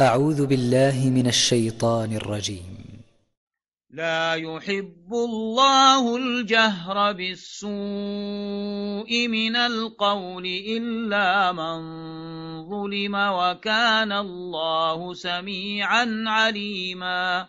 أعوذ بالله من الشيطان الرجيم. لا يحب الله الجهر بالسوء من القول إلا من ظلم وكان الله سميعا عليما.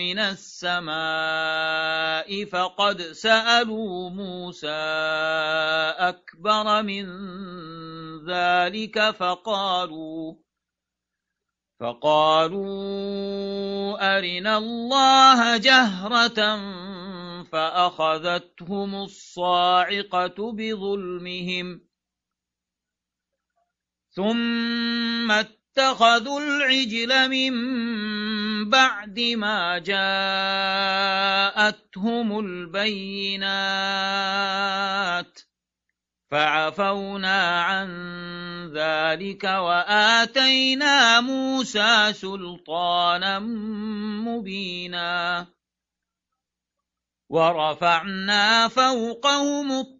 من السماء فقد سألوا موسى أكبر من ذلك فقالوا فقالوا أرنا الله جهرة فأخذتهم الصاعقة بظلمهم ثم اتخذوا العجل من بعد ما جاءتهم البينات فعفونا عن ذلك وآتينا موسى سلطانا مبينا ورفعنا فوقهم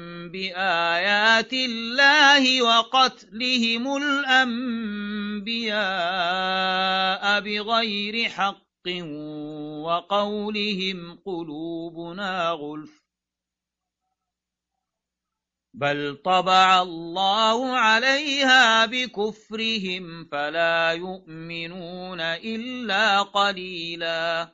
بآيات الله وقتلهم الأنبياء بغير حق وقولهم قلوبنا غلف بل طبع الله عليها بكفرهم فلا يؤمنون إلا قليلا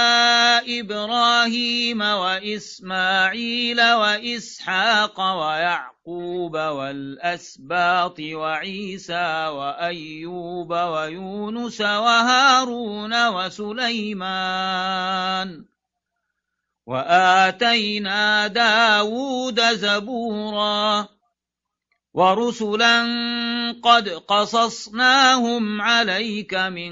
إبراهيم وإسماعيل وإسحاق ويعقوب والأسباط وعيسى وأيوب ويونس وهارون وسليمان وآتينا داود زبوراً ورسلا قد قصصناهم عليك من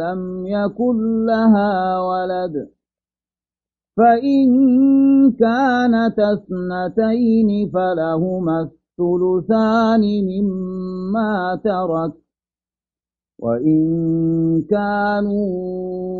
لم يكن لها ولد. فإن كانت اثنتين فلهما الثلثان مما ترك. وإن كانوا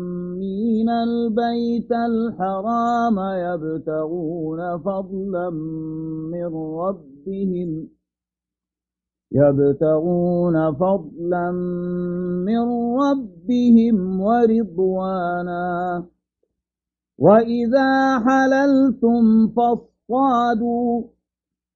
آمين البيت الحرام يبتغون فضلا من ربهم يبتغون فضلا من ربهم ورضوانا وإذا حللتم فاصطادوا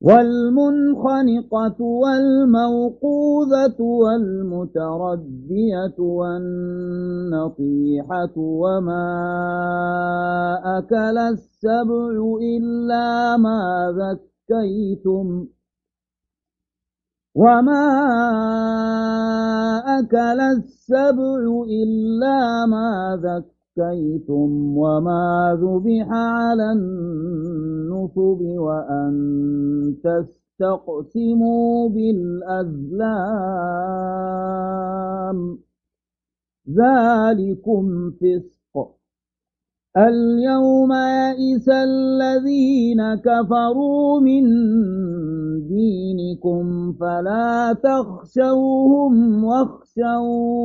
والمنخنقة والموقوذة والمتردية والنطيحة وما أكل السبع إلا ما ذكيتم وما أكل السبع إلا ما ذكيتم زكيتم وما ذبح على النصب وأن تستقسموا بالأزلام ذلكم فسق اليوم يئس الذين كفروا من دينكم فلا تخشوهم واخشون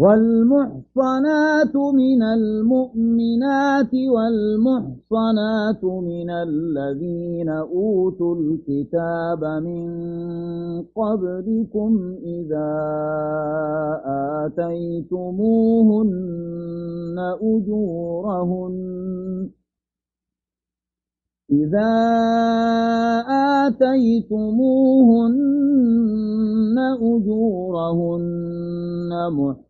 والمحصنات من المؤمنات والمحصنات من الذين أوتوا الكتاب من قبلكم إذا آتيتموهن أجورهن. إذا آتيتموهن أجورهن محصنات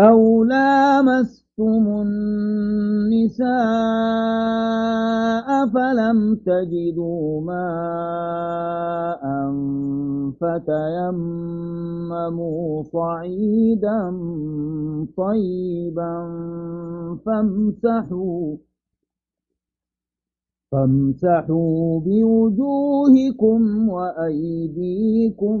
أو لامستم النساء فلم تجدوا ماء فتيمموا صعيدا طيبا فامسحوا فامسحوا بوجوهكم وأيديكم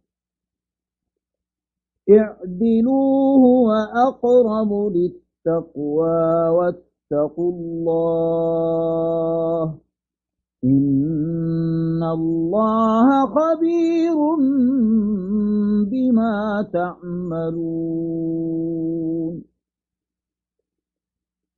اعدلوا هو أقرب للتقوى واتقوا الله إن الله خبير بما تعملون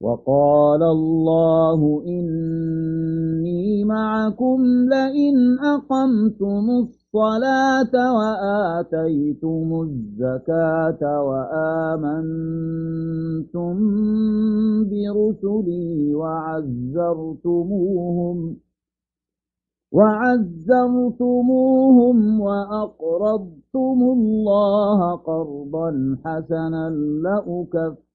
وقال الله إني معكم لئن أقمتم الصلاة وآتيتم الزكاة وآمنتم برسلي وعزرتموهم وعزرتموهم وأقرضتم الله قرضا حسنا لأكفر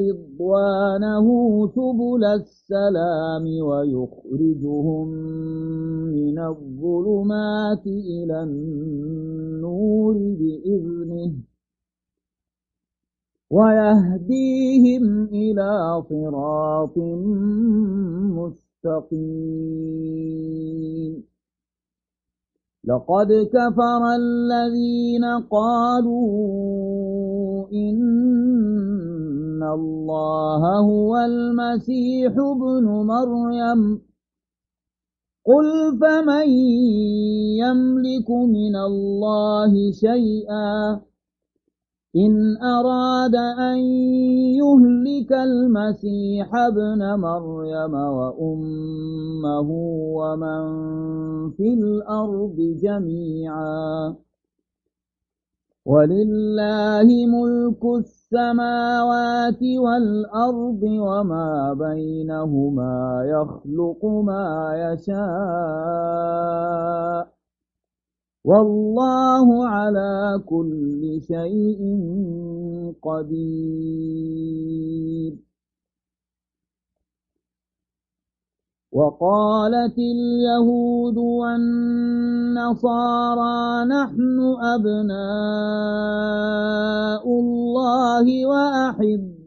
رضوانه سبل السلام ويخرجهم من الظلمات إلى النور بإذنه ويهديهم إلى صراط مستقيم. لقد كفر الذين قالوا إن الله هو المسيح ابن مريم. قل فمن يملك من الله شيئا؟ إن أراد أن يهلك المسيح ابن مريم وأمه ومن في الأرض جميعا. ولله ملك السماوات والأرض وما بينهما يخلق ما يشاء. والله على كل شيء قدير. وقالت اليهود والنصارى نحن أبناء الله وأحباؤه.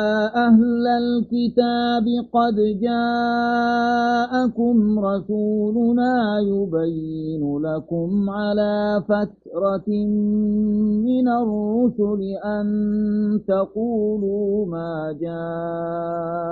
أهل الكتاب قد جاءكم رسولنا يبين لكم على فترة من الرسل أن تقولوا ما جاءنا.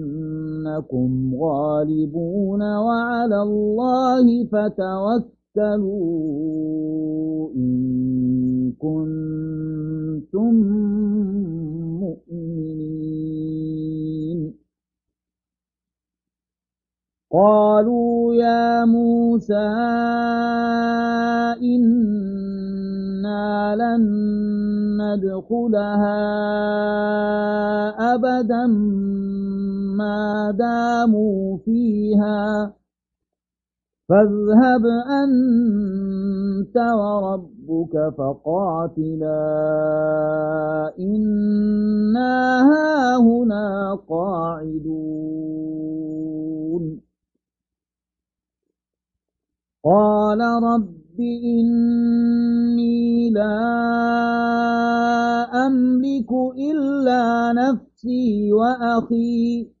فإنكم غالبون وعلى الله فتوكلوا إن كنتم مؤمنين. قالوا يا موسى إنا لن ندخلها أبدا داموا فيها. فاذهب أنت وربك فقاتلا. إنا هاهنا قاعدون. قال رب إني لا أملك إلا نفسي وأخي.